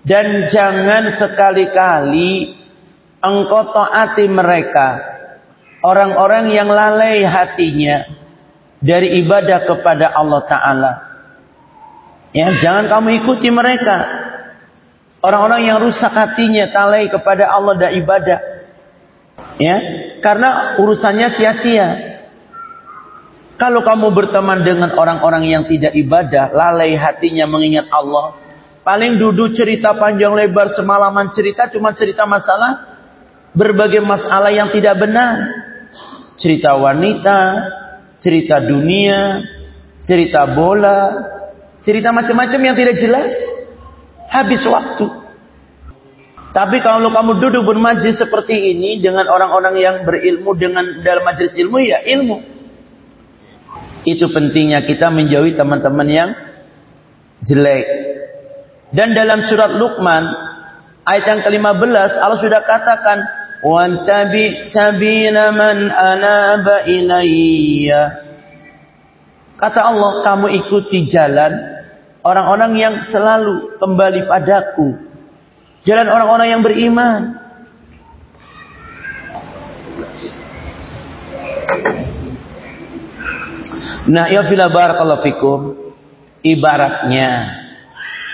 dan jangan sekali-kali engkau taati mereka orang-orang yang lalai hatinya dari ibadah kepada Allah Ta'ala. Ya, jangan kamu ikuti mereka. Orang-orang yang rusak hatinya talai kepada Allah dan ibadah. Ya, karena urusannya sia-sia. Kalau kamu berteman dengan orang-orang yang tidak ibadah, lalai hatinya mengingat Allah, paling duduk cerita panjang lebar semalaman cerita cuma cerita masalah berbagai masalah yang tidak benar. Cerita wanita, cerita dunia, cerita bola, cerita macam-macam yang tidak jelas. Habis waktu. Tapi kalau kamu duduk bermajlis seperti ini dengan orang-orang yang berilmu dengan dalam majlis ilmu ya ilmu. Itu pentingnya kita menjauhi teman-teman yang jelek. Dan dalam surat Luqman ayat yang ke-15 Allah sudah katakan وَاتَّبِعْ سَبِيلَ مَنْ أَنَابَ إِلَيَّ Kata Allah, kamu ikuti jalan orang-orang yang selalu kembali padaku. Jalan orang-orang yang beriman. Nah, ya fila barakallahu fikum. Ibaratnya,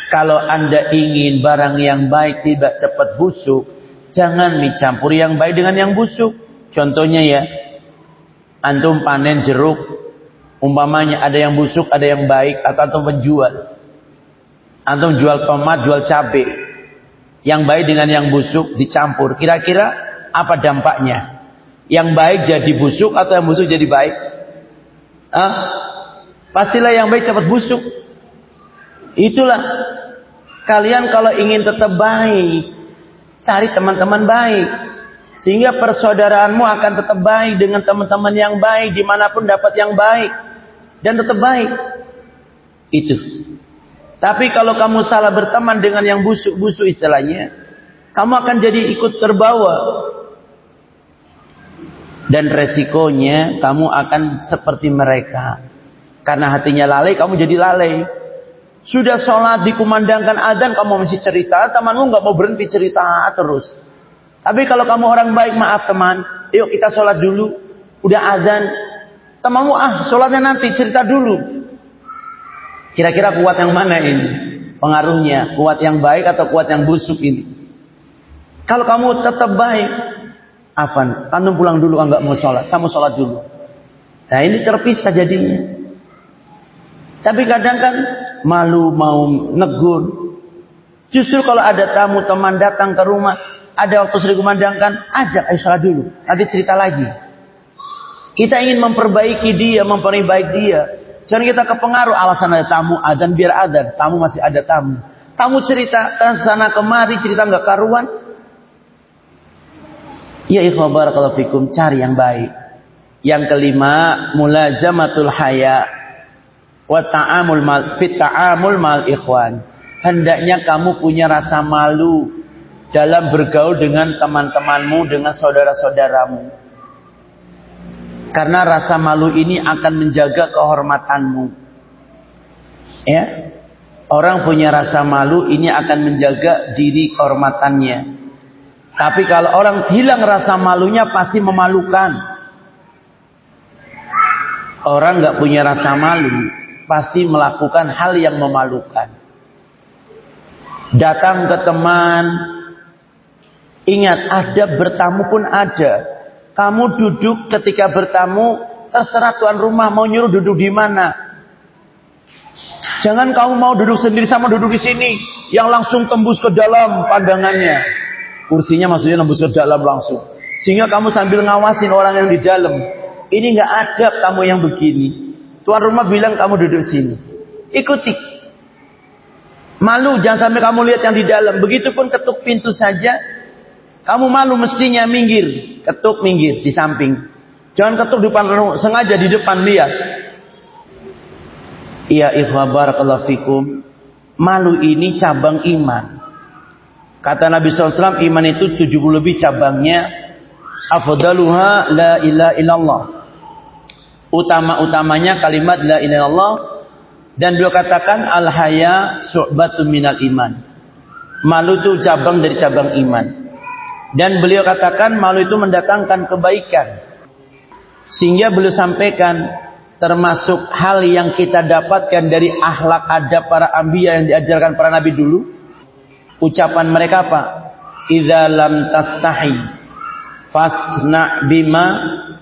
kalau anda ingin barang yang baik tidak cepat busuk, Jangan dicampur yang baik dengan yang busuk. Contohnya ya, antum panen jeruk, umpamanya ada yang busuk, ada yang baik, atau antum penjual. Antum jual tomat, jual cabai. Yang baik dengan yang busuk dicampur. Kira-kira apa dampaknya? Yang baik jadi busuk atau yang busuk jadi baik? Ah, pastilah yang baik cepat busuk. Itulah kalian kalau ingin tetap baik, Cari teman-teman baik. Sehingga persaudaraanmu akan tetap baik dengan teman-teman yang baik. Di mana pun dapat yang baik. Dan tetap baik. Itu. Tapi kalau kamu salah berteman dengan yang busuk-busuk istilahnya. Kamu akan jadi ikut terbawa. Dan resikonya kamu akan seperti mereka. Karena hatinya lalai, kamu jadi lalai. Sudah sholat dikumandangkan adzan kamu masih cerita, temanmu nggak mau berhenti cerita terus. Tapi kalau kamu orang baik, maaf teman, yuk kita sholat dulu. Udah adzan, temanmu ah sholatnya nanti cerita dulu. Kira-kira kuat yang mana ini? Pengaruhnya kuat yang baik atau kuat yang busuk ini? Kalau kamu tetap baik, Afan, kamu pulang dulu enggak mau sholat, saya mau sholat dulu. Nah ini terpisah jadinya. Tapi kadang kan malu mau negur. Justru kalau ada tamu teman datang ke rumah, ada waktu sering kumandangkan, ajak salat dulu, nanti cerita lagi. Kita ingin memperbaiki dia, memperbaiki dia. Jangan kita kepengaruh alasan ada tamu, adan biar ada, tamu masih ada tamu. Tamu cerita sana kemari cerita nggak karuan. Ya ikhwan barakallahu fikum, cari yang baik. Yang kelima, mulajamatul haya wa ta'amul mal fit ta'amul mal ikhwan. Hendaknya kamu punya rasa malu dalam bergaul dengan teman-temanmu, dengan saudara-saudaramu. Karena rasa malu ini akan menjaga kehormatanmu. Ya. Orang punya rasa malu ini akan menjaga diri kehormatannya. Tapi kalau orang hilang rasa malunya pasti memalukan. Orang nggak punya rasa malu, pasti melakukan hal yang memalukan. Datang ke teman, ingat ada bertamu pun ada. Kamu duduk ketika bertamu, terserah tuan rumah mau nyuruh duduk di mana. Jangan kamu mau duduk sendiri sama duduk di sini, yang langsung tembus ke dalam pandangannya. Kursinya maksudnya tembus ke dalam langsung. Sehingga kamu sambil ngawasin orang yang di dalam. Ini nggak ada kamu yang begini. Tuan rumah bilang kamu duduk sini. Ikuti. Malu jangan sampai kamu lihat yang di dalam. Begitupun ketuk pintu saja. Kamu malu mestinya minggir. Ketuk minggir di samping. Jangan ketuk di depan sengaja di depan lihat. Iya ikhwah barakallahu fikum. Malu ini cabang iman. Kata Nabi SAW iman itu 70 lebih cabangnya. Afdaluha la ilaha illallah. Utama-utamanya kalimat la ilaha illallah dan beliau katakan al haya su'batun minal iman. Malu itu cabang dari cabang iman. Dan beliau katakan malu itu mendatangkan kebaikan. Sehingga beliau sampaikan termasuk hal yang kita dapatkan dari akhlak adab para ambiya yang diajarkan para nabi dulu. Ucapan mereka apa? Idza lam tastahi fasna bima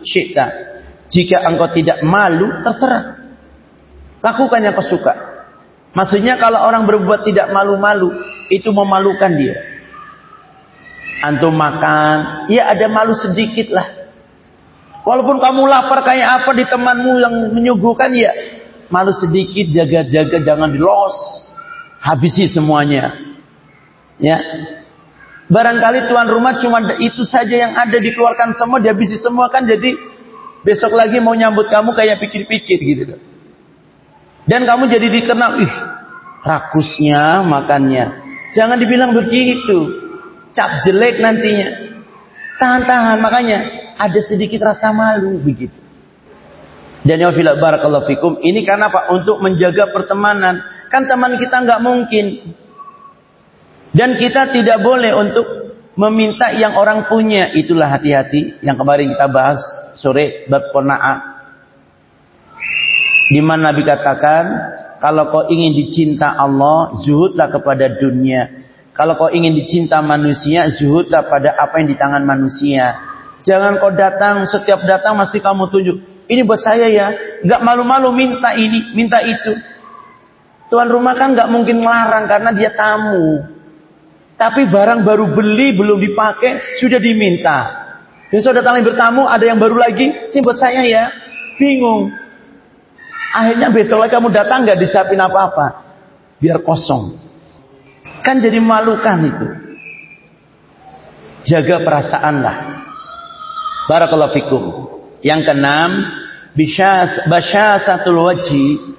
syi'ta. Jika engkau tidak malu, terserah. Lakukan yang kau suka. Maksudnya kalau orang berbuat tidak malu-malu, itu memalukan dia. Antum makan, ya ada malu sedikit lah. Walaupun kamu lapar kayak apa di temanmu yang menyuguhkan ya, malu sedikit, jaga-jaga jangan dilos. Habisi semuanya. Ya. Barangkali tuan rumah cuma itu saja yang ada dikeluarkan semua, dihabisi semua kan jadi besok lagi mau nyambut kamu kayak pikir-pikir gitu. Dan kamu jadi dikenal, ih, rakusnya makannya. Jangan dibilang begitu. Cap jelek nantinya. Tahan-tahan, makanya ada sedikit rasa malu begitu. Dan ya barakallahu fikum, ini karena apa? Untuk menjaga pertemanan. Kan teman kita nggak mungkin. Dan kita tidak boleh untuk meminta yang orang punya. Itulah hati-hati yang kemarin kita bahas sore bab kona'ah. Di mana Nabi katakan, kalau kau ingin dicinta Allah, zuhudlah kepada dunia. Kalau kau ingin dicinta manusia, zuhudlah pada apa yang di tangan manusia. Jangan kau datang, setiap datang mesti kamu tunjuk. Ini buat saya ya, nggak malu-malu minta ini, minta itu. Tuan rumah kan nggak mungkin melarang karena dia tamu. Tapi barang baru beli belum dipakai sudah diminta. Besok datang bertamu ada yang baru lagi, sih saya ya, bingung. Akhirnya besok lagi kamu datang nggak disiapin apa-apa. Biar kosong. Kan jadi malukan itu. Jaga perasaanlah. Barakallahu fikum. Yang keenam, satu wajhi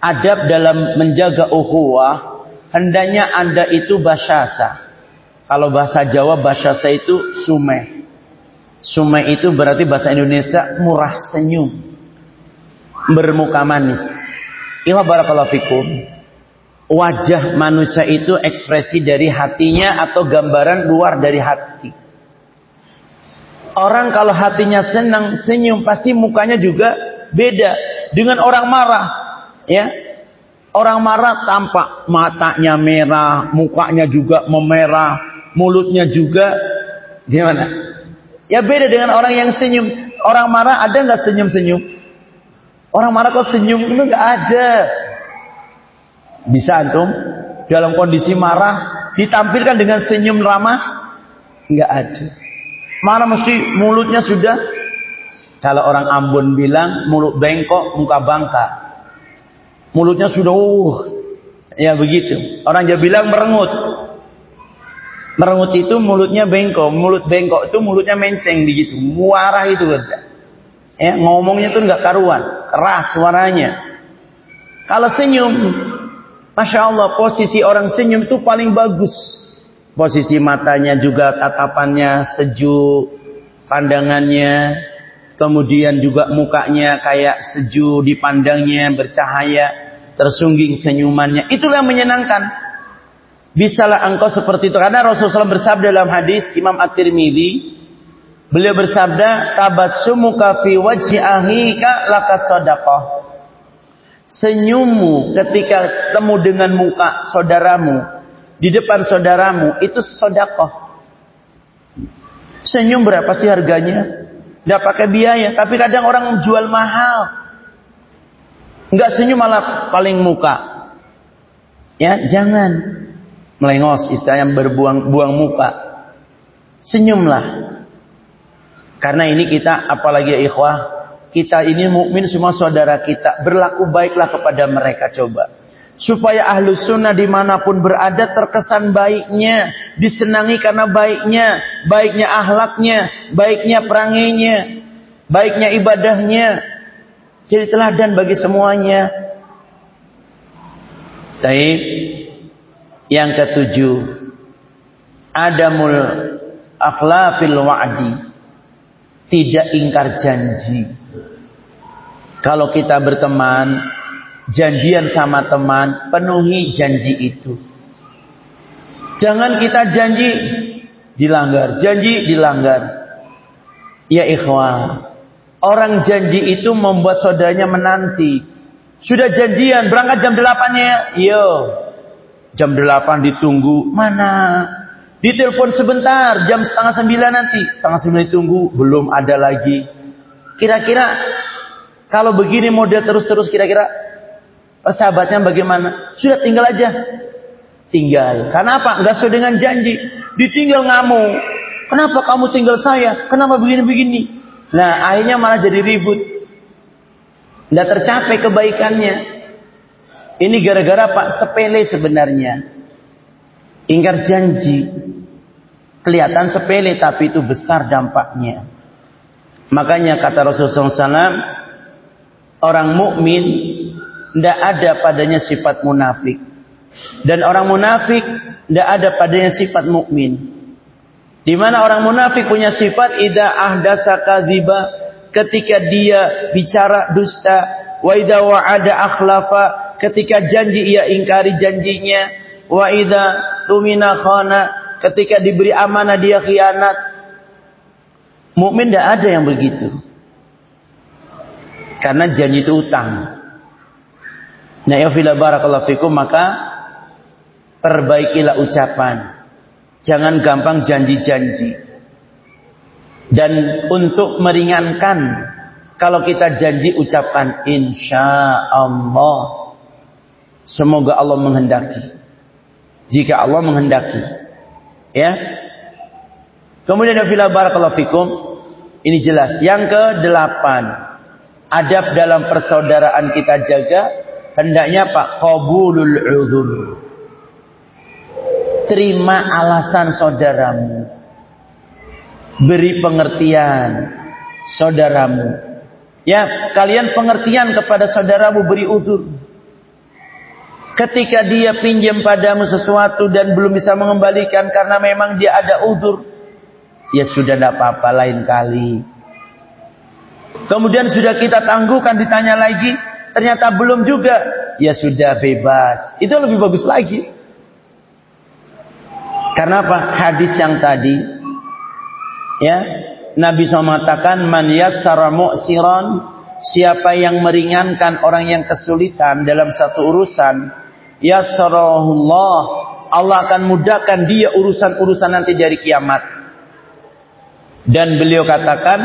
adab dalam menjaga ukhuwah hendaknya Anda itu basyasa. Kalau bahasa Jawa basyasa itu sumeh. Sumeh itu berarti bahasa Indonesia murah senyum bermuka manis. Iwa barakallahu fikum. Wajah manusia itu ekspresi dari hatinya atau gambaran luar dari hati. Orang kalau hatinya senang, senyum, pasti mukanya juga beda dengan orang marah. Ya, orang marah tampak matanya merah, mukanya juga memerah, mulutnya juga gimana? Ya beda dengan orang yang senyum. Orang marah ada nggak senyum-senyum? Orang marah kok senyum itu nggak ada. Bisa antum dalam kondisi marah ditampilkan dengan senyum ramah? Nggak ada. Marah mesti mulutnya sudah kalau orang Ambon bilang mulut bengkok, muka bangka. Mulutnya sudah uh, ya begitu. Orang Jawa bilang merengut. Merengut itu mulutnya bengkok, mulut bengkok itu mulutnya menceng begitu, muarah itu. Ya, ngomongnya tuh nggak karuan, keras suaranya. Kalau senyum, masya Allah posisi orang senyum itu paling bagus. Posisi matanya juga tatapannya sejuk, pandangannya, kemudian juga mukanya kayak sejuk dipandangnya, bercahaya, tersungging senyumannya. Itulah menyenangkan. Bisalah engkau seperti itu. Karena Rasulullah bersabda dalam hadis Imam At-Tirmidzi, Beliau bersabda, "Tabassumuka fi wajhi ahika laka sadaqah." Senyummu ketika temu dengan muka saudaramu di depan saudaramu itu sedekah. Senyum berapa sih harganya? Tidak pakai biaya, tapi kadang orang jual mahal. Enggak senyum malah paling muka. Ya, jangan melengos istilahnya berbuang buang muka. Senyumlah. Karena ini kita apalagi ya ikhwah, kita ini mukmin semua saudara kita, berlaku baiklah kepada mereka coba. Supaya ahlu sunnah di mana pun berada terkesan baiknya, disenangi karena baiknya, baiknya ahlaknya, baiknya perangainya, baiknya ibadahnya. Jadi teladan bagi semuanya. Taib. Yang ketujuh, adamul akhlafil wa'di tidak ingkar janji. Kalau kita berteman, janjian sama teman, penuhi janji itu. Jangan kita janji dilanggar, janji dilanggar. Ya ikhwah, orang janji itu membuat saudaranya menanti. Sudah janjian, berangkat jam 8-nya. Yo. Jam 8 ditunggu. Mana? Ditelepon sebentar, jam setengah sembilan nanti. Setengah sembilan ditunggu, belum ada lagi. Kira-kira kalau begini model terus-terus kira-kira persahabatnya bagaimana? Sudah tinggal aja tinggal. Karena apa? Enggak sesuai dengan janji. Ditinggal ngamuk. Kenapa kamu tinggal saya? Kenapa begini-begini? Nah, akhirnya malah jadi ribut. Enggak tercapai kebaikannya. Ini gara-gara Pak sepele sebenarnya. Ingkar janji. Kelihatan sepele tapi itu besar dampaknya. Makanya kata Rasulullah SAW, orang mukmin tidak ada padanya sifat munafik. Dan orang munafik tidak ada padanya sifat mukmin. Di mana orang munafik punya sifat ida ahdasa kadziba ketika dia bicara dusta, wa ida wa'ada akhlafa ketika janji ia ingkari janjinya, wa ida tumina khana ketika diberi amanah dia khianat. Mukmin tidak ada yang begitu. Karena janji itu utang. Nah, ya barakallahu fikum maka perbaikilah ucapan. Jangan gampang janji-janji. Dan untuk meringankan, kalau kita janji ucapkan insya Allah. Semoga Allah menghendaki. Jika Allah menghendaki. Ya. Kemudian fila barakallahu fikum. Ini jelas. Yang ke delapan. Adab dalam persaudaraan kita jaga. Hendaknya Pak. Qabulul uzur terima alasan saudaramu. Beri pengertian saudaramu. Ya, kalian pengertian kepada saudaramu beri udur. Ketika dia pinjam padamu sesuatu dan belum bisa mengembalikan karena memang dia ada udur. Ya sudah tidak apa-apa lain kali. Kemudian sudah kita tangguhkan ditanya lagi. Ternyata belum juga. Ya sudah bebas. Itu lebih bagus lagi. Karena apa? Hadis yang tadi ya, Nabi SAW mengatakan man yassara mu'siran siapa yang meringankan orang yang kesulitan dalam satu urusan yassarahullah Allah akan mudahkan dia urusan-urusan nanti dari kiamat. Dan beliau katakan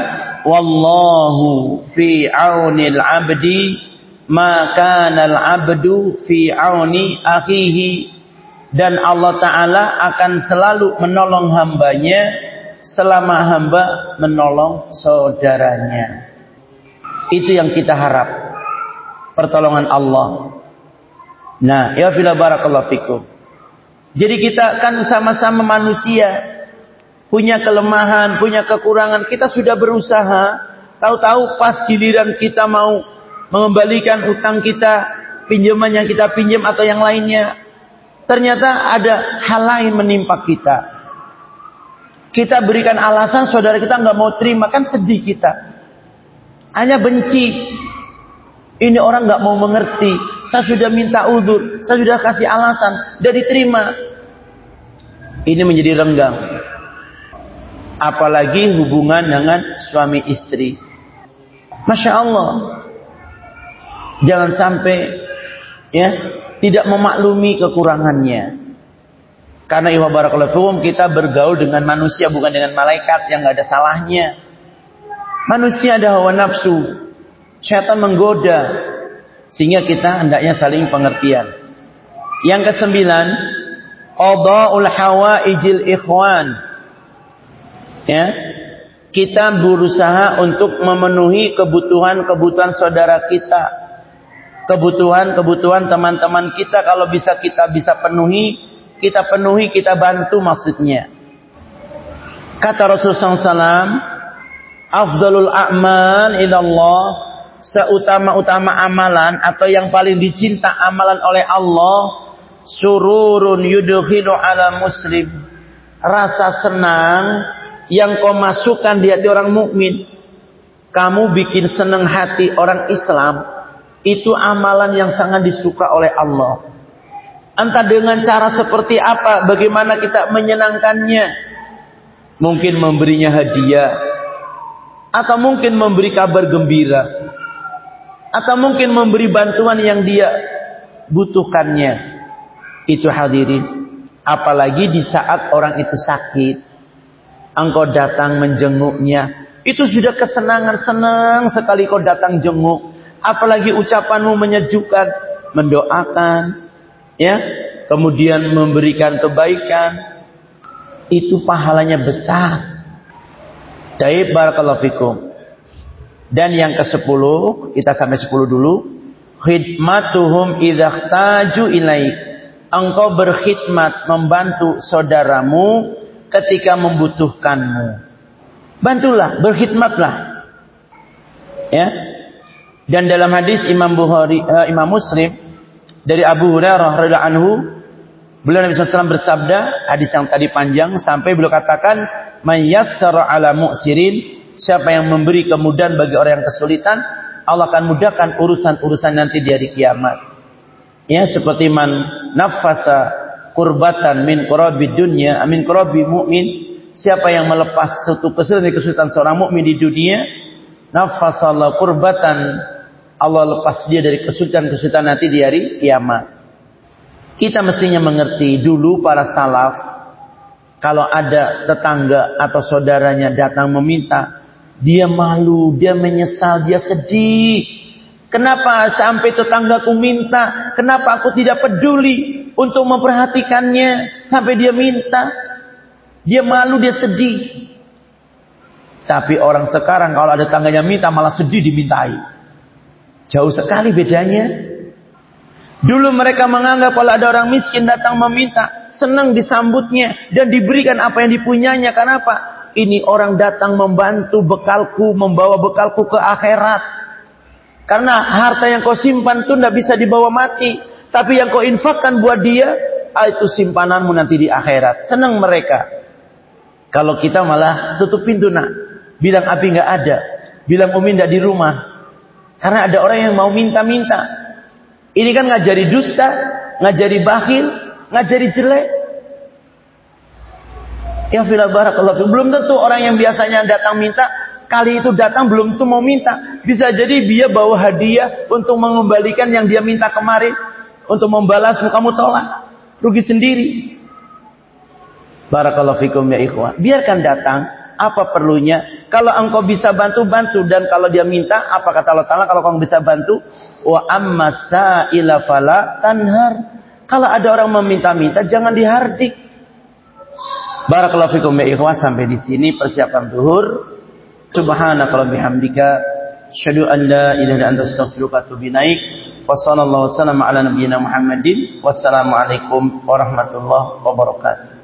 wallahu fi aunil abdi maka al abdu fi auni akhihi dan Allah Ta'ala akan selalu menolong hambanya selama hamba menolong saudaranya. Itu yang kita harap. Pertolongan Allah. Nah, ya fila barakallahu fikum. Jadi kita kan sama-sama manusia. Punya kelemahan, punya kekurangan. Kita sudah berusaha. Tahu-tahu pas giliran kita mau mengembalikan utang kita. Pinjaman yang kita pinjam atau yang lainnya Ternyata ada hal lain menimpa kita. Kita berikan alasan saudara kita nggak mau terima kan sedih kita. Hanya benci. Ini orang nggak mau mengerti. Saya sudah minta udur, saya sudah kasih alasan, dari terima. Ini menjadi renggang. Apalagi hubungan dengan suami istri. Masya Allah. Jangan sampai ya tidak memaklumi kekurangannya. Karena iwa barakallahu kita bergaul dengan manusia bukan dengan malaikat yang nggak ada salahnya. Manusia ada hawa nafsu. Syaitan menggoda. Sehingga kita hendaknya saling pengertian. Yang kesembilan, qada'ul hawaijil ikhwan. Ya. Kita berusaha untuk memenuhi kebutuhan-kebutuhan saudara kita kebutuhan-kebutuhan teman-teman kita kalau bisa kita bisa penuhi, kita penuhi, kita bantu maksudnya. Kata Rasulullah SAW, Afdalul a'mal ilallah, seutama-utama amalan atau yang paling dicinta amalan oleh Allah, sururun yudhilu ala muslim. Rasa senang yang kau masukkan di hati orang mukmin. kamu bikin senang hati orang Islam, itu amalan yang sangat disuka oleh Allah. Entah dengan cara seperti apa, bagaimana kita menyenangkannya. Mungkin memberinya hadiah. Atau mungkin memberi kabar gembira. Atau mungkin memberi bantuan yang dia butuhkannya. Itu hadirin. Apalagi di saat orang itu sakit. Engkau datang menjenguknya. Itu sudah kesenangan. Senang sekali kau datang jenguk. Apalagi ucapanmu menyejukkan. Mendoakan. ya Kemudian memberikan kebaikan. Itu pahalanya besar. Taib barakallahu fikum. Dan yang ke sepuluh, kita sampai sepuluh dulu. Khidmatuhum idhaktaju ilaik engkau berkhidmat membantu saudaramu ketika membutuhkanmu. Bantulah, berkhidmatlah. Ya. Dan dalam hadis Imam Bukhari, uh, Imam Muslim dari Abu Hurairah radhiyallahu anhu, beliau Nabi SAW bersabda, hadis yang tadi panjang sampai beliau katakan, "Mayyassara ala mu'sirin", siapa yang memberi kemudahan bagi orang yang kesulitan, Allah akan mudahkan urusan-urusan nanti di hari kiamat. Ya seperti man nafasa kurbatan min kurabi dunia, amin kurabi mu'min. Siapa yang melepas suatu kesulitan kesulitan seorang mukmin di dunia, nafasallah kurbatan Allah lepas dia dari kesulitan-kesulitan nanti di hari kiamat. Kita mestinya mengerti dulu para salaf kalau ada tetangga atau saudaranya datang meminta, dia malu, dia menyesal, dia sedih. Kenapa sampai tetanggaku minta? Kenapa aku tidak peduli untuk memperhatikannya sampai dia minta? Dia malu, dia sedih. Tapi orang sekarang kalau ada tangganya minta malah sedih dimintai. Jauh sekali bedanya. Dulu mereka menganggap kalau ada orang miskin datang meminta, senang disambutnya dan diberikan apa yang dipunyanya. Kenapa? Ini orang datang membantu bekalku, membawa bekalku ke akhirat. Karena harta yang kau simpan itu tidak bisa dibawa mati. Tapi yang kau infakkan buat dia, ah, itu simpananmu nanti di akhirat. Senang mereka. Kalau kita malah tutup pintu nak. Bilang api nggak ada. Bilang umi tidak di rumah. Karena ada orang yang mau minta-minta. Ini kan ngajari dusta, ngajari bakhil, ngajari jelek. Ya fila barakallahu Belum tentu orang yang biasanya datang minta kali itu datang belum tuh mau minta. Bisa jadi dia bawa hadiah untuk mengembalikan yang dia minta kemarin. Untuk membalas kamu tolak. Rugi sendiri. Barakallahu fikum ya ikhwan. Biarkan datang. Apa perlunya? Kalau engkau bisa bantu, bantu. Dan kalau dia minta, apa kata Allah Ta'ala? Kalau kamu bisa bantu. Wa amma sa'ila fala tanhar. Kalau ada orang meminta-minta, jangan dihardik. Barakallahu fikum ya. Sampai di sini persiapan duhur. Subhanaka wa bihamdika asyhadu an la ilaha illa anta astaghfiruka wa sallallahu wasallam ala nabiyyina Muhammadin. Wassalamu alaikum warahmatullahi wabarakatuh.